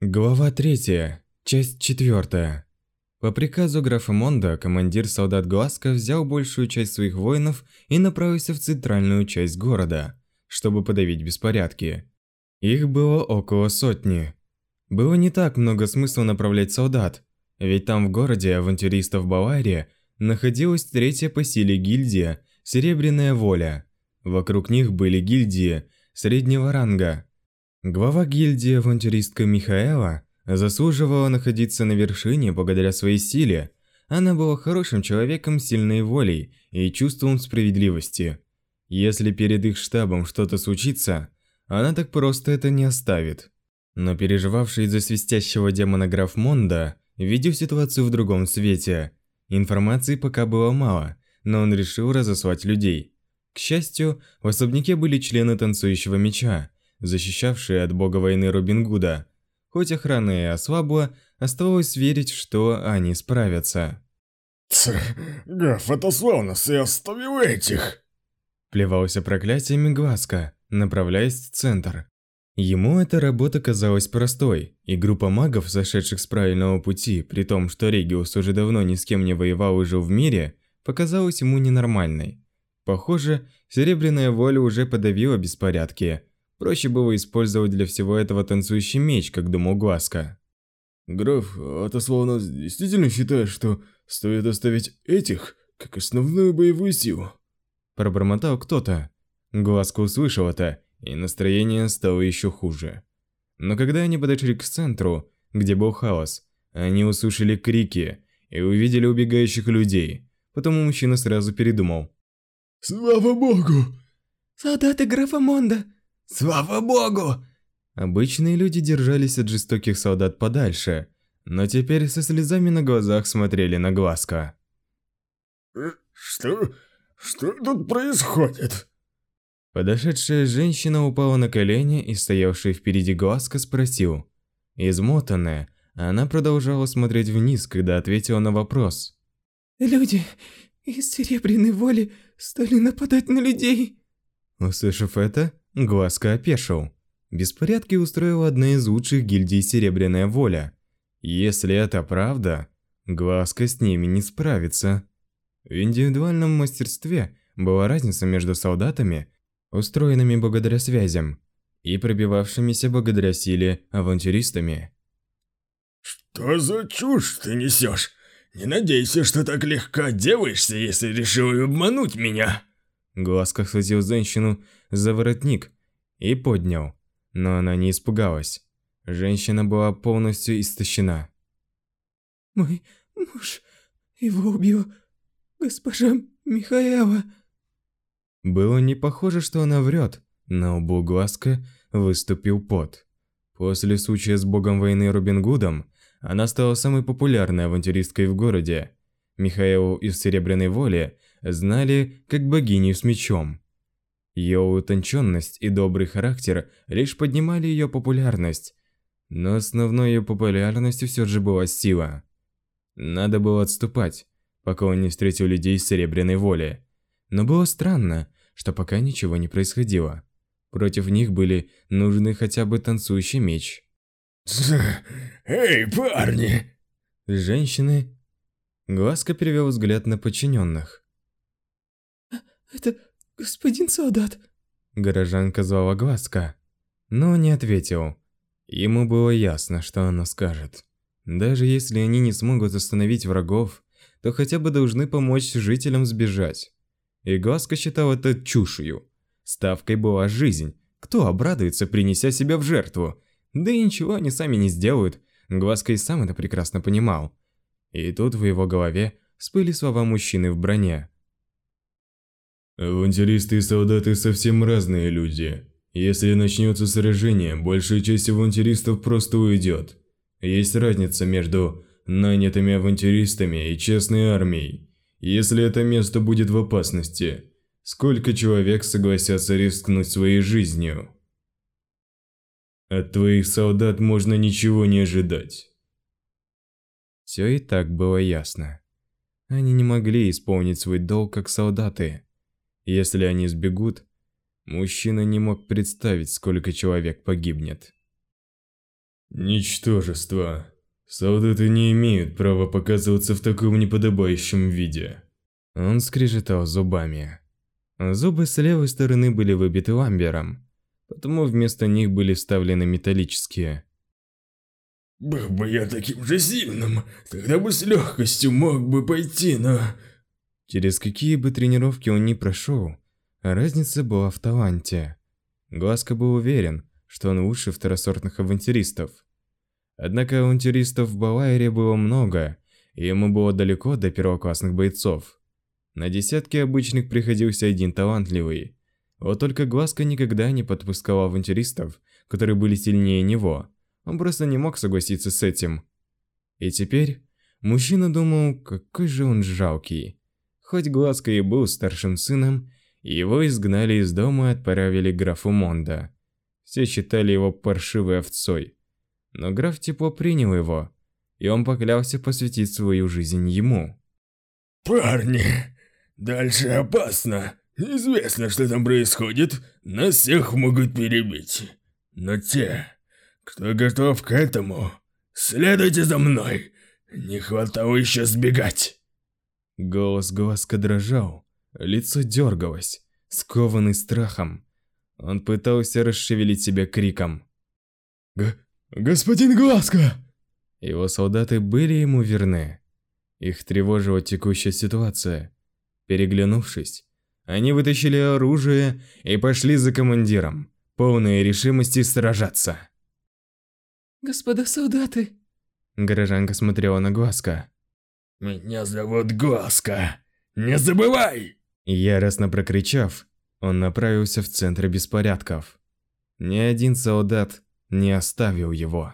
Глава 3. Часть 4. По приказу графа Монда, командир солдат Гласка взял большую часть своих воинов и направился в центральную часть города, чтобы подавить беспорядки. Их было около сотни. Было не так много смысла направлять солдат, ведь там в городе авантюристов Баварии находилась третья по силе гильдия Серебряная Воля. Вокруг них были гильдии среднего ранга – Глава гильдии авантюристка Михаэла заслуживала находиться на вершине благодаря своей силе. Она была хорошим человеком сильной волей и чувством справедливости. Если перед их штабом что-то случится, она так просто это не оставит. Но переживавший из-за свистящего демона граф Монда видел ситуацию в другом свете. Информации пока было мало, но он решил разослать людей. К счастью, в особняке были члены танцующего меча, защищавшие от бога войны Робин Гуда. Хоть охрана и ослабла, оставалось верить, что они справятся. Ть, граф отослал нас и оставил этих. Плевался проклятиями Глазка, направляясь в центр. Ему эта работа казалась простой, и группа магов, зашедших с правильного пути, при том, что Региус уже давно ни с кем не воевал и жил в мире, показалась ему ненормальной. Похоже, Серебряная Воля уже подавила беспорядки, Проще было использовать для всего этого танцующий меч, как думал Глазка. Граф, отослал нас действительно считает, что стоит оставить этих, как основную боевую силу? Пробормотал кто-то. Глазка услышал это, и настроение стало еще хуже. Но когда они подошли к центру, где был хаос, они услышали крики и увидели убегающих людей. Потом мужчина сразу передумал. «Слава богу!» «Солдаты графа Монда! Слава богу! Обычные люди держались от жестоких солдат подальше, но теперь со слезами на глазах смотрели на Глазка. Э, что? Что тут происходит? Подошедшая женщина упала на колени и стоявший впереди Глазка спросил. Измотанная, она продолжала смотреть вниз, когда ответила на вопрос. «Люди из Серебряной Воли стали нападать на людей!» Услышав это, Глазка опешил. Беспорядки устроила одна из лучших гильдий Серебряная Воля. Если это правда, Глазка с ними не справится. В индивидуальном мастерстве была разница между солдатами, устроенными благодаря связям, и пробивавшимися благодаря силе авантюристами. «Что за чушь ты несешь? Не надейся, что так легко отделаешься, если решил обмануть меня!» Глазка схватил женщину за воротник и поднял, но она не испугалась. Женщина была полностью истощена. «Мой муж, его убил госпожа Михаэла». Было не похоже, что она врет, но у лбу Глазка выступил пот. После случая с богом войны Робин Гудом, она стала самой популярной авантюристкой в городе. Михаэлу из Серебряной Воли знали как богиню с мечом. Ее утонченность и добрый характер лишь поднимали ее популярность, но основной ее популярностью все же была сила. Надо было отступать, пока он не встретил людей с серебряной воли. Но было странно, что пока ничего не происходило. Против них были нужны хотя бы танцующий меч. «Эй, парни!» Женщины... Глазка перевел взгляд на подчиненных. «Это господин солдат». Горожанка звала Глазка, но не ответил. Ему было ясно, что она скажет. Даже если они не смогут остановить врагов, то хотя бы должны помочь жителям сбежать. И Глазка считал это чушью. Ставкой была жизнь. Кто обрадуется, принеся себя в жертву? Да и ничего они сами не сделают. Глазка и сам это прекрасно понимал. И тут в его голове всплыли слова мужчины в броне. Авантюристы и солдаты совсем разные люди. Если начнется сражение, большая часть авантюристов просто уйдет. Есть разница между нанятыми авантюристами и честной армией. Если это место будет в опасности, сколько человек согласятся рискнуть своей жизнью? От твоих солдат можно ничего не ожидать. Все и так было ясно. Они не могли исполнить свой долг как солдаты. Если они сбегут, мужчина не мог представить, сколько человек погибнет. Ничтожество. Солдаты не имеют права показываться в таком неподобающем виде. Он скрежетал зубами. Зубы с левой стороны были выбиты ламбером, потому вместо них были вставлены металлические. Был бы я таким же сильным, тогда бы с легкостью мог бы пойти, но... Через какие бы тренировки он ни прошел, разница была в таланте. Глазка был уверен, что он лучше второсортных авантюристов. Однако авантюристов в Балайре было много, и ему было далеко до первоклассных бойцов. На десятки обычных приходился один талантливый. Вот только Глазка никогда не подпускал авантюристов, которые были сильнее него. Он просто не мог согласиться с этим. И теперь мужчина думал, какой же он жалкий. Хоть Глазка и был старшим сыном, его изгнали из дома и отправили к графу Монда. Все считали его паршивой овцой. Но граф тепло принял его, и он поклялся посвятить свою жизнь ему. «Парни, дальше опасно. Известно, что там происходит, нас всех могут перебить. Но те, кто готов к этому, следуйте за мной. Не хватало еще сбегать. Голос Глазка дрожал, лицо дергалось, скованный страхом. Он пытался расшевелить себя криком. Г «Господин Глазка!» Его солдаты были ему верны. Их тревожила текущая ситуация. Переглянувшись, они вытащили оружие и пошли за командиром, полные решимости сражаться. «Господа солдаты!» Горожанка смотрела на Глазка. «Меня зовут Глазка! Не забывай!» Яростно прокричав, он направился в центр беспорядков. Ни один солдат не оставил его.